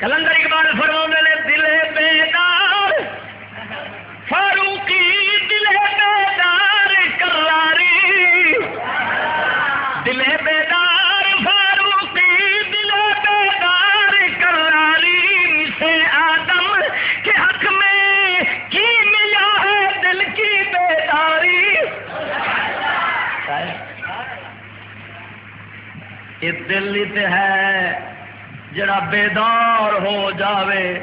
کلندر اقبال فرما نے دل بیدار، فاروقی دل بیدار کراری دل بیدار، فاروقی دل بیدار کراری سے آدم کے حق میں کی ملا ہے دل کی بیداری؟ یہ دل ہے۔ جڑا بیدار ہو جاوے